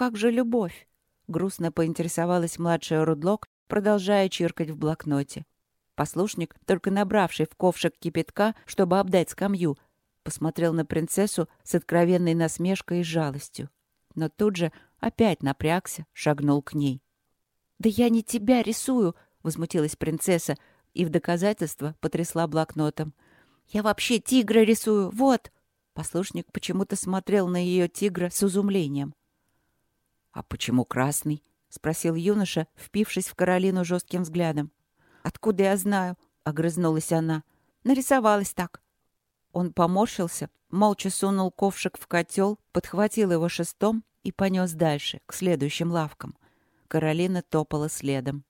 как же любовь?» — грустно поинтересовалась младшая Рудлок, продолжая чиркать в блокноте. Послушник, только набравший в ковшик кипятка, чтобы обдать скамью, посмотрел на принцессу с откровенной насмешкой и жалостью. Но тут же опять напрягся, шагнул к ней. «Да я не тебя рисую!» — возмутилась принцесса и в доказательство потрясла блокнотом. «Я вообще тигра рисую! Вот!» Послушник почему-то смотрел на ее тигра с изумлением. «А почему красный?» — спросил юноша, впившись в Каролину жестким взглядом. «Откуда я знаю?» — огрызнулась она. «Нарисовалась так». Он поморщился, молча сунул ковшик в котел, подхватил его шестом и понес дальше, к следующим лавкам. Каролина топала следом.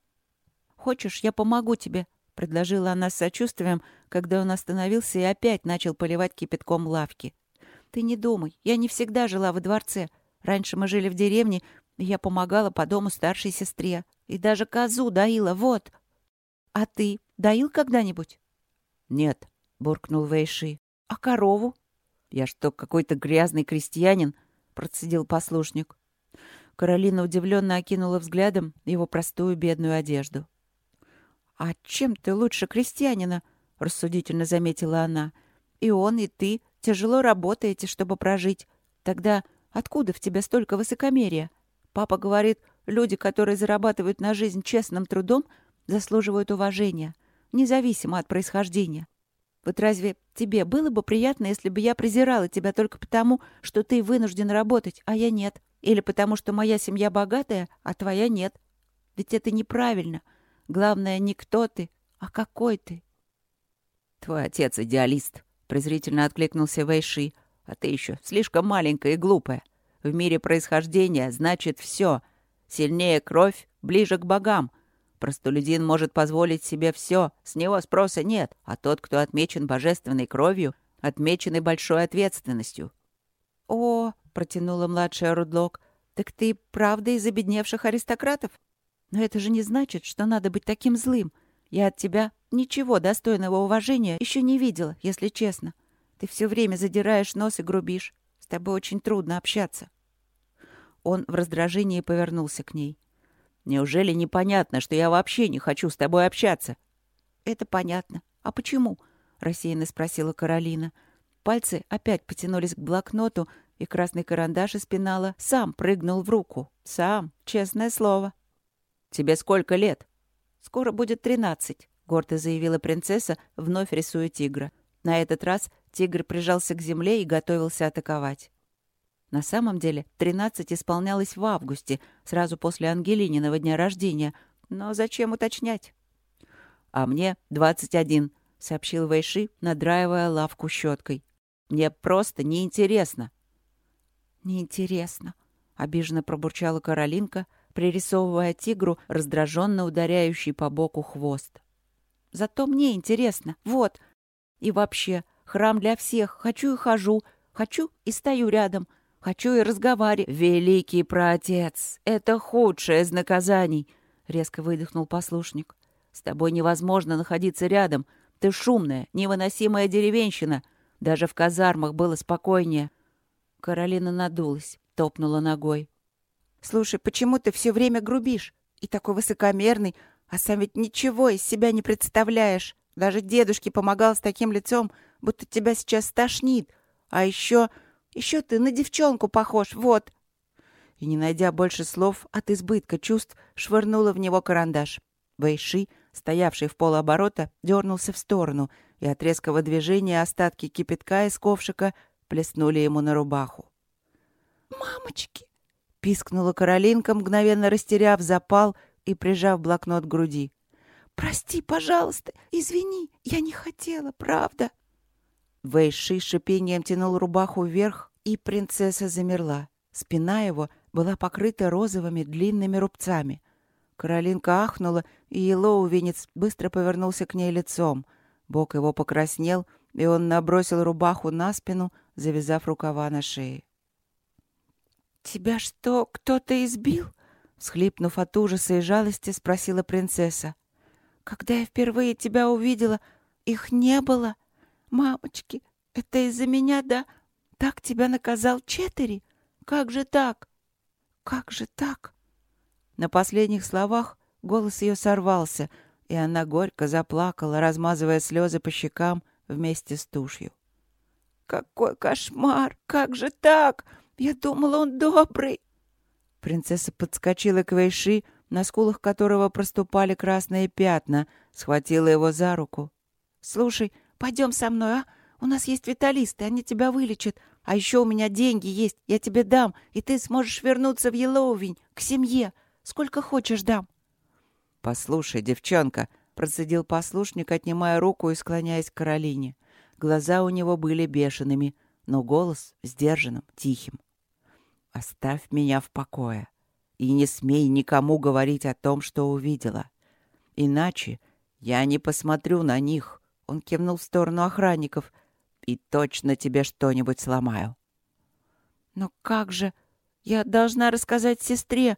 «Хочешь, я помогу тебе?» — предложила она с сочувствием, когда он остановился и опять начал поливать кипятком лавки. «Ты не думай, я не всегда жила во дворце. Раньше мы жили в деревне, и я помогала по дому старшей сестре. И даже козу доила, вот. А ты доил когда-нибудь?» «Нет», — буркнул Вейши. «А корову?» «Я что, какой-то грязный крестьянин?» — процедил послушник. Каролина удивленно окинула взглядом его простую бедную одежду. «А чем ты лучше крестьянина?» — рассудительно заметила она. «И он, и ты тяжело работаете, чтобы прожить. Тогда откуда в тебе столько высокомерия? Папа говорит, люди, которые зарабатывают на жизнь честным трудом, заслуживают уважения, независимо от происхождения. Вот разве тебе было бы приятно, если бы я презирала тебя только потому, что ты вынужден работать, а я нет? Или потому, что моя семья богатая, а твоя нет? Ведь это неправильно. Главное, не кто ты, а какой ты. Твой отец идеалист, презрительно откликнулся Вэйши. А ты еще слишком маленькая и глупая. В мире происхождения значит все. Сильнее кровь, ближе к богам. Простолюдин может позволить себе все, с него спроса нет, а тот, кто отмечен божественной кровью, отмечен и большой ответственностью. «О!» — протянула младшая Рудлок. «Так ты правда из обедневших аристократов?» Но это же не значит, что надо быть таким злым. Я от тебя ничего достойного уважения еще не видела, если честно. Ты все время задираешь нос и грубишь. С тобой очень трудно общаться. Он в раздражении повернулся к ней. «Неужели непонятно, что я вообще не хочу с тобой общаться?» «Это понятно. А почему?» — рассеянно спросила Каролина. Пальцы опять потянулись к блокноту, и красный карандаш из пенала сам прыгнул в руку. Сам, честное слово. «Тебе сколько лет?» «Скоро будет тринадцать», — гордо заявила принцесса, вновь рисуя тигра. На этот раз тигр прижался к земле и готовился атаковать. На самом деле тринадцать исполнялось в августе, сразу после Ангелининого дня рождения. Но зачем уточнять? «А мне двадцать один», — сообщил Вайши, надраивая лавку щеткой. «Мне просто неинтересно». «Неинтересно», — обиженно пробурчала Каролинка — пририсовывая тигру раздраженно ударяющий по боку хвост. «Зато мне интересно. Вот. И вообще, храм для всех. Хочу и хожу. Хочу и стою рядом. Хочу и разговариваю». «Великий праотец! Это худшее из наказаний!» — резко выдохнул послушник. «С тобой невозможно находиться рядом. Ты шумная, невыносимая деревенщина. Даже в казармах было спокойнее». Каролина надулась, топнула ногой. Слушай, почему ты все время грубишь? И такой высокомерный, а сам ведь ничего из себя не представляешь. Даже дедушке помогал с таким лицом, будто тебя сейчас стошнит. А еще... еще ты на девчонку похож, вот». И, не найдя больше слов, от избытка чувств швырнула в него карандаш. Вэйши, стоявший в полоборота, дернулся в сторону, и от резкого движения остатки кипятка из ковшика плеснули ему на рубаху. «Мамочки!» Пискнула Каролинка, мгновенно растеряв запал и прижав блокнот к груди. «Прости, пожалуйста, извини, я не хотела, правда?» Вэйши шипением тянул рубаху вверх, и принцесса замерла. Спина его была покрыта розовыми длинными рубцами. Каролинка ахнула, и Елоувенец быстро повернулся к ней лицом. Бок его покраснел, и он набросил рубаху на спину, завязав рукава на шее. «Тебя что, кто-то избил?» Схлипнув от ужаса и жалости, спросила принцесса. «Когда я впервые тебя увидела, их не было. Мамочки, это из-за меня, да? Так тебя наказал Четери? Как же так?» как же так?» На последних словах голос ее сорвался, и она горько заплакала, размазывая слезы по щекам вместе с тушью. «Какой кошмар! Как же так? Я думала, он добрый!» Принцесса подскочила к Вейши, на скулах которого проступали красные пятна, схватила его за руку. «Слушай, пойдем со мной, а? У нас есть виталисты, они тебя вылечат. А еще у меня деньги есть, я тебе дам, и ты сможешь вернуться в Елоувень, к семье. Сколько хочешь дам». «Послушай, девчонка», — процедил послушник, отнимая руку и склоняясь к Каролине. Глаза у него были бешеными, но голос сдержанным, тихим. «Оставь меня в покое и не смей никому говорить о том, что увидела. Иначе я не посмотрю на них», — он кивнул в сторону охранников, «и точно тебе что-нибудь сломаю». «Но как же? Я должна рассказать сестре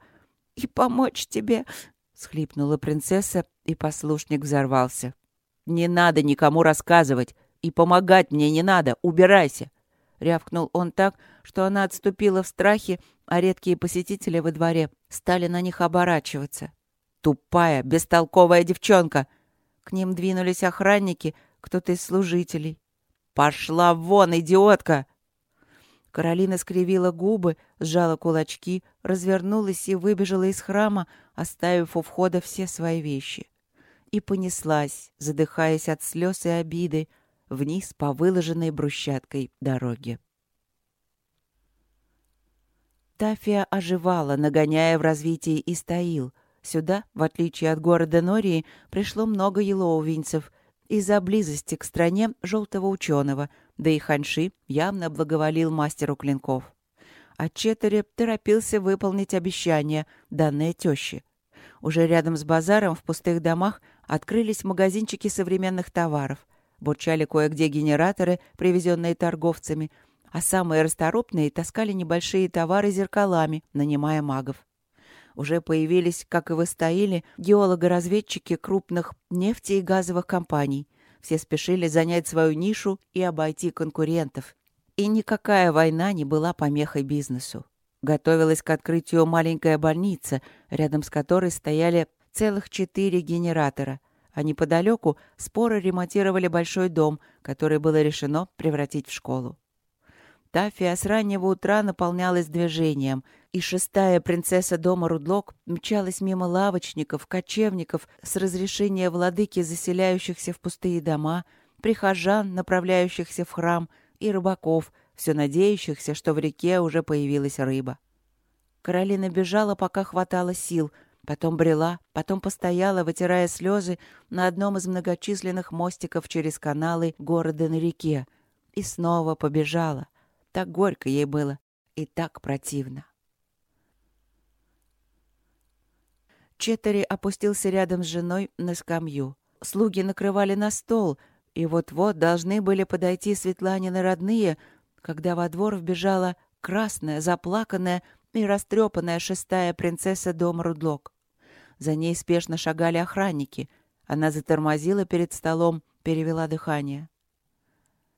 и помочь тебе», — схлипнула принцесса, и послушник взорвался. «Не надо никому рассказывать. И помогать мне не надо, убирайся!» Рявкнул он так, что она отступила в страхе, а редкие посетители во дворе стали на них оборачиваться. «Тупая, бестолковая девчонка!» К ним двинулись охранники, кто-то из служителей. «Пошла вон, идиотка!» Каролина скривила губы, сжала кулачки, развернулась и выбежала из храма, оставив у входа все свои вещи. И понеслась, задыхаясь от слез и обиды, вниз по выложенной брусчаткой дороге. Тафия оживала, нагоняя в развитии Истаил. Сюда, в отличие от города Нории, пришло много елоувинцев из-за близости к стране желтого ученого, да и Ханши явно благоволил мастеру клинков. А Четыре торопился выполнить обещание, данное теще. Уже рядом с базаром в пустых домах открылись магазинчики современных товаров. Бурчали кое-где генераторы, привезенные торговцами, а самые расторопные таскали небольшие товары зеркалами, нанимая магов. Уже появились, как и в Истаиле, геологоразведчики крупных нефти и газовых компаний. Все спешили занять свою нишу и обойти конкурентов. И никакая война не была помехой бизнесу. Готовилась к открытию маленькая больница, рядом с которой стояли целых четыре генератора — а неподалеку споры ремонтировали большой дом, который было решено превратить в школу. Тафия с раннего утра наполнялась движением, и шестая принцесса дома Рудлок мчалась мимо лавочников, кочевников с разрешения владыки, заселяющихся в пустые дома, прихожан, направляющихся в храм, и рыбаков, все надеющихся, что в реке уже появилась рыба. Каролина бежала, пока хватало сил — Потом брела, потом постояла, вытирая слезы на одном из многочисленных мостиков через каналы города на реке. И снова побежала. Так горько ей было и так противно. Четтери опустился рядом с женой на скамью. Слуги накрывали на стол, и вот-вот должны были подойти Светланины родные, когда во двор вбежала красная, заплаканная и растрепанная шестая принцесса дома Рудлок. За ней спешно шагали охранники. Она затормозила перед столом, перевела дыхание.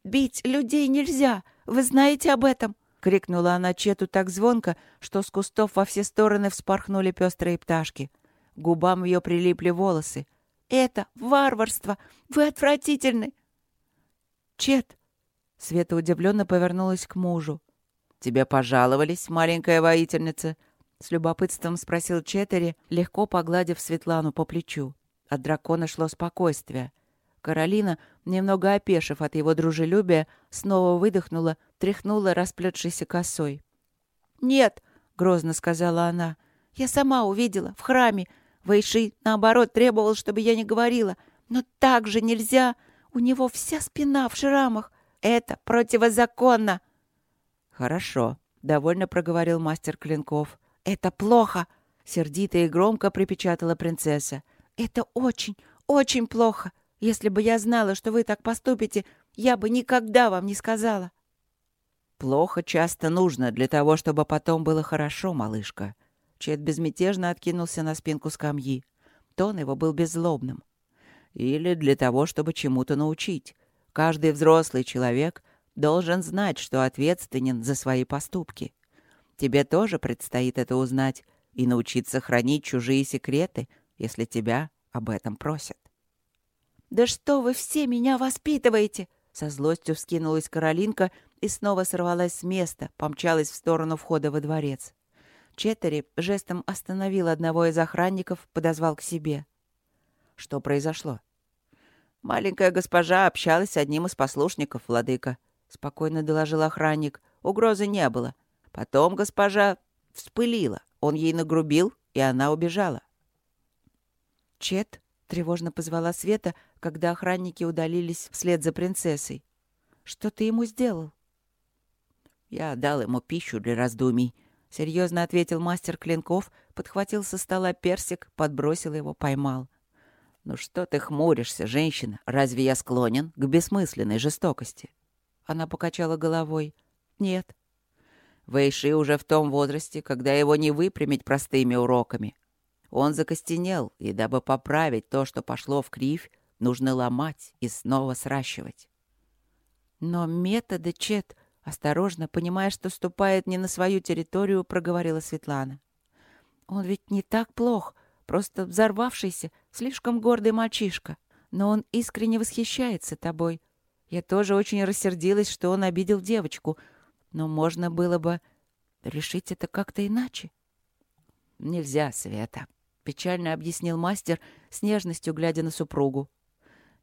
«Бить людей нельзя! Вы знаете об этом!» — крикнула она Чету так звонко, что с кустов во все стороны вспорхнули пестрые пташки. Губам ее прилипли волосы. «Это варварство! Вы отвратительны!» «Чет!» — Света удивленно повернулась к мужу. «Тебе пожаловались, маленькая воительница?» — с любопытством спросил Четери, легко погладив Светлану по плечу. От дракона шло спокойствие. Каролина, немного опешив от его дружелюбия, снова выдохнула, тряхнула расплетшейся косой. «Нет», — грозно сказала она, — «я сама увидела, в храме. Вайши, наоборот, требовал, чтобы я не говорила. Но так же нельзя. У него вся спина в шрамах. Это противозаконно». «Хорошо», — довольно проговорил мастер клинков. «Это плохо!» — сердито и громко припечатала принцесса. «Это очень, очень плохо! Если бы я знала, что вы так поступите, я бы никогда вам не сказала!» «Плохо часто нужно для того, чтобы потом было хорошо, малышка». Чет безмятежно откинулся на спинку скамьи. Тон его был беззлобным. «Или для того, чтобы чему-то научить. Каждый взрослый человек должен знать, что ответственен за свои поступки. Тебе тоже предстоит это узнать и научиться хранить чужие секреты, если тебя об этом просят. «Да что вы все меня воспитываете!» Со злостью вскинулась Каролинка и снова сорвалась с места, помчалась в сторону входа во дворец. Четтери жестом остановил одного из охранников, подозвал к себе. «Что произошло?» «Маленькая госпожа общалась с одним из послушников, владыка», — спокойно доложил охранник. «Угрозы не было. Потом госпожа вспылила. Он ей нагрубил, и она убежала». «Чет?» — тревожно позвала Света, когда охранники удалились вслед за принцессой. «Что ты ему сделал?» «Я дал ему пищу для раздумий», — серьезно ответил мастер клинков, подхватил со стола персик, подбросил его, поймал. «Ну что ты хмуришься, женщина? Разве я склонен к бессмысленной жестокости?» Она покачала головой. «Нет». Вэйши уже в том возрасте, когда его не выпрямить простыми уроками. Он закостенел, и дабы поправить то, что пошло в кривь, нужно ломать и снова сращивать. «Но методы, Чет, осторожно, понимая, что ступает не на свою территорию, проговорила Светлана. «Он ведь не так плох, просто взорвавшийся, слишком гордый мальчишка. Но он искренне восхищается тобой. Я тоже очень рассердилась, что он обидел девочку, но можно было бы решить это как-то иначе». «Нельзя, Света», — печально объяснил мастер, с нежностью глядя на супругу.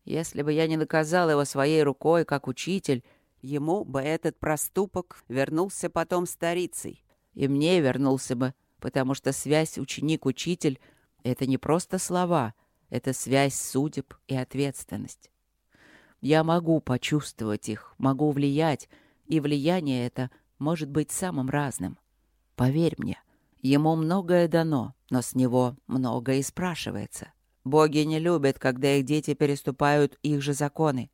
«Если бы я не наказал его своей рукой, как учитель, ему бы этот проступок вернулся потом старицей, и мне вернулся бы, потому что связь ученик-учитель — это не просто слова, это связь судеб и ответственность. Я могу почувствовать их, могу влиять, и влияние это может быть самым разным. Поверь мне, ему многое дано, но с него многое и спрашивается. Боги не любят, когда их дети переступают их же законы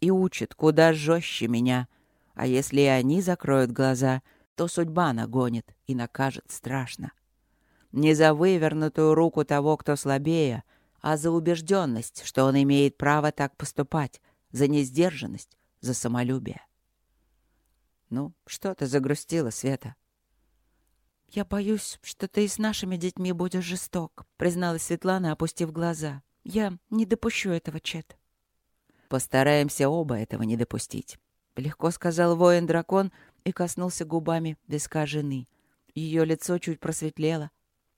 и учат куда жестче меня. А если и они закроют глаза, то судьба нагонит и накажет страшно. Не за вывернутую руку того, кто слабее, а за убежденность, что он имеет право так поступать, за несдержанность, за самолюбие. «Ну, что ты загрустила, Света?» «Я боюсь, что ты и с нашими детьми будешь жесток», — призналась Светлана, опустив глаза. «Я не допущу этого, Чет». «Постараемся оба этого не допустить», — легко сказал воин-дракон и коснулся губами виска жены. Ее лицо чуть просветлело.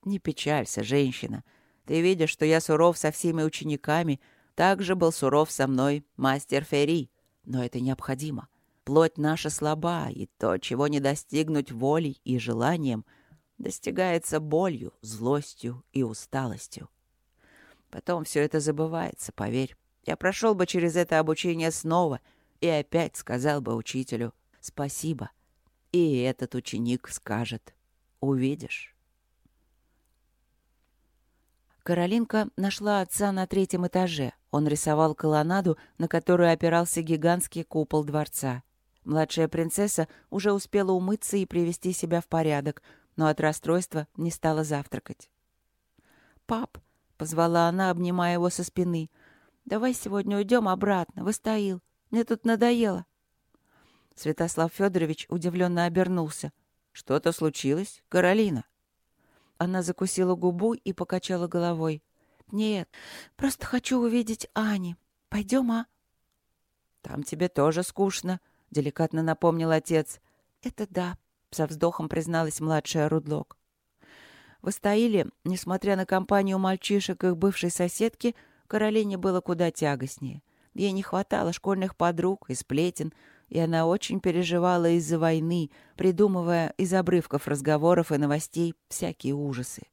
«Не печалься, женщина. Ты видишь, что я суров со всеми учениками. Также был суров со мной мастер Ферри. Но это необходимо. Плоть наша слаба, и то, чего не достигнуть волей и желанием, достигается болью, злостью и усталостью. Потом все это забывается, поверь. Я прошел бы через это обучение снова и опять сказал бы учителю «спасибо». И этот ученик скажет «увидишь». Каролинка нашла отца на третьем этаже. Он рисовал колоннаду, на которую опирался гигантский купол дворца. Младшая принцесса уже успела умыться и привести себя в порядок, но от расстройства не стала завтракать. «Пап», — позвала она, обнимая его со спины, Давай сегодня уйдем обратно, в Истаил. Мне тут надоело. Святослав Федорович удивленно обернулся. Что-то случилось, Каролина? Она закусила губу и покачала головой. Нет, просто хочу увидеть Ани. Пойдем, а? Там тебе тоже скучно, деликатно напомнил отец. Это да, со вздохом призналась младшая Рудлок. В Истаиле, несмотря на компанию мальчишек их бывшей соседки, Каролине было куда тягостнее. Ей не хватало школьных подруг и сплетен, и она очень переживала из-за войны, придумывая из обрывков разговоров и новостей всякие ужасы.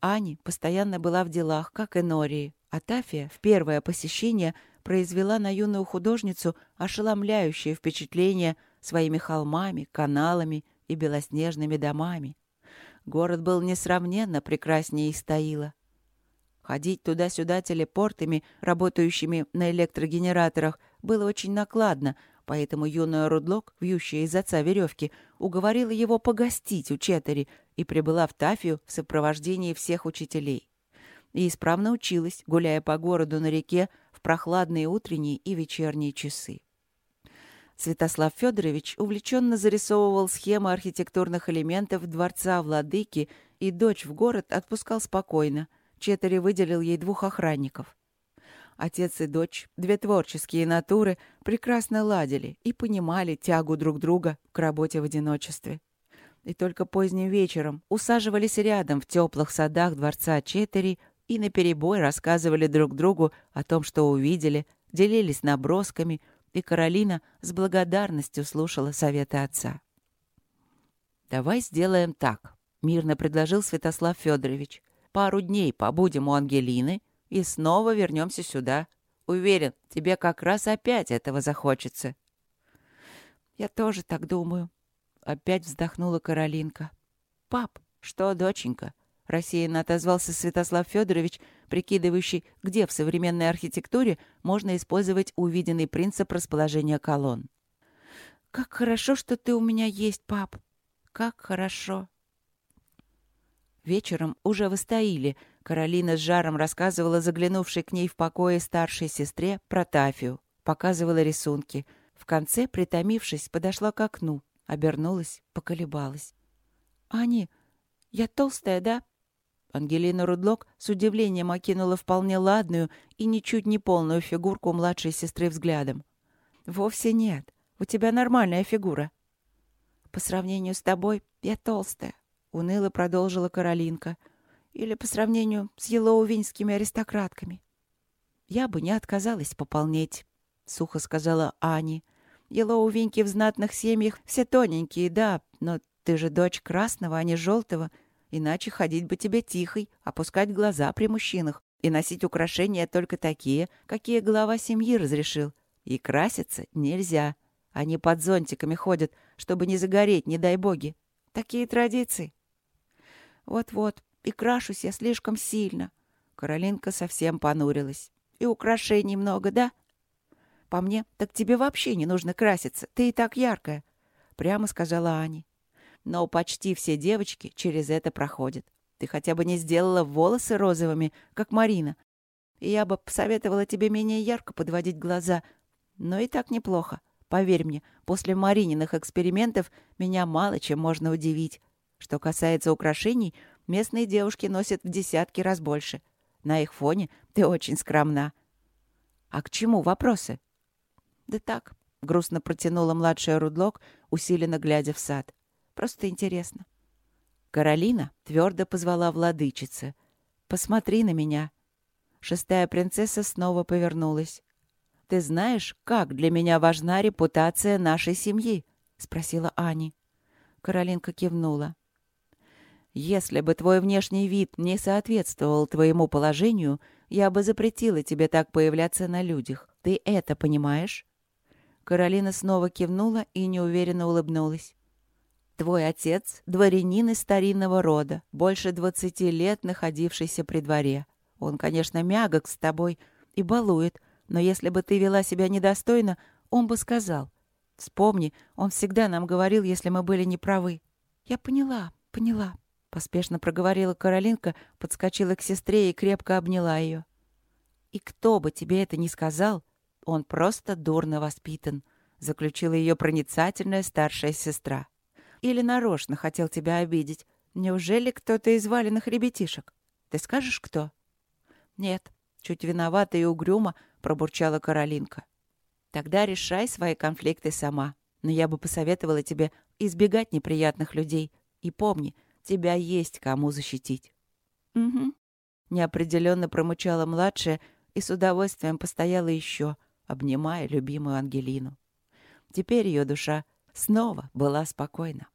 Ани постоянно была в делах, как и Нории, а Тафия в первое посещение произвела на юную художницу ошеломляющее впечатление своими холмами, каналами и белоснежными домами. Город был несравненно прекраснее Истаила. Ходить туда-сюда телепортами, работающими на электрогенераторах, было очень накладно, поэтому юная Рудлок, вьющая из отца веревки, уговорила его погостить у Четтери и прибыла в Тафию в сопровождении всех учителей. И исправно училась, гуляя по городу на реке в прохладные утренние и вечерние часы. Святослав Федорович увлеченно зарисовывал схемы архитектурных элементов дворца владыки и дочь в город отпускал спокойно. Четери выделил ей двух охранников. Отец и дочь, две творческие натуры, прекрасно ладили и понимали тягу друг друга к работе в одиночестве. И только поздним вечером усаживались рядом в теплых садах дворца Четери и наперебой рассказывали друг другу о том, что увидели, делились набросками, и Каролина с благодарностью слушала советы отца. «Давай сделаем так», — мирно предложил Святослав Федорович. «Пару дней побудем у Ангелины и снова вернемся сюда. Уверен, тебе как раз опять этого захочется». «Я тоже так думаю», — опять вздохнула Каролинка. «Пап, что, доченька?» — рассеянно отозвался Святослав Федорович, прикидывающий, где в современной архитектуре можно использовать увиденный принцип расположения колонн. «Как хорошо, что ты у меня есть, пап! Как хорошо!» Вечером, уже в Истаиле, Каролина с жаром рассказывала заглянувшей к ней в покое старшей сестре про Тафию, показывала рисунки. В конце, притомившись, подошла к окну, обернулась, поколебалась. «Ани, я толстая, да?» Ангелина Рудлок с удивлением окинула вполне ладную и ничуть не полную фигурку младшей сестры взглядом. «Вовсе нет. У тебя нормальная фигура». «По сравнению с тобой я толстая», — уныло продолжила Каролинка. «Или по сравнению с елоувинскими аристократками». «Я бы не отказалась пополнеть», — сухо сказала Ани. «Елоувинки в знатных семьях все тоненькие, да, но ты же дочь красного, а не желтого, Иначе ходить бы тебе тихой, опускать глаза при мужчинах и носить украшения только такие, какие глава семьи разрешил. И краситься нельзя. Они под зонтиками ходят, чтобы не загореть, не дай боги. Такие традиции. Вот-вот, и крашусь я слишком сильно. Каролинка совсем понурилась. И украшений много, да? По мне, так тебе вообще не нужно краситься. Ты и так яркая. Прямо сказала Аня но почти все девочки через это проходят. Ты хотя бы не сделала волосы розовыми, как Марина. И я бы посоветовала тебе менее ярко подводить глаза. Но и так неплохо. Поверь мне, после Марининых экспериментов меня мало чем можно удивить. Что касается украшений, местные девушки носят в десятки раз больше. На их фоне ты очень скромна. А к чему вопросы? Да так, грустно протянула младшая Рудлок, усиленно глядя в сад. Просто интересно. Каролина твердо позвала владычица. «Посмотри на меня». Шестая принцесса снова повернулась. «Ты знаешь, как для меня важна репутация нашей семьи?» — спросила Ани. Каролинка кивнула. «Если бы твой внешний вид не соответствовал твоему положению, я бы запретила тебе так появляться на людях. Ты это понимаешь?» Каролина снова кивнула и неуверенно улыбнулась. Твой отец — дворянин из старинного рода, больше двадцати лет находившийся при дворе. Он, конечно, мягок с тобой и балует, но если бы ты вела себя недостойно, он бы сказал. Вспомни, он всегда нам говорил, если мы были неправы. Я поняла, поняла, — поспешно проговорила Каролинка, подскочила к сестре и крепко обняла ее. И кто бы тебе это ни сказал, он просто дурно воспитан, — заключила ее проницательная старшая сестра. Или нарочно хотел тебя обидеть? Неужели кто-то из валенных ребятишек? Ты скажешь, кто?» «Нет», — чуть виновата и угрюмо пробурчала Каролинка. «Тогда решай свои конфликты сама. Но я бы посоветовала тебе избегать неприятных людей. И помни, тебя есть кому защитить». «Угу», — неопределенно промычала младшая и с удовольствием постояла еще, обнимая любимую Ангелину. Теперь ее душа снова была спокойна.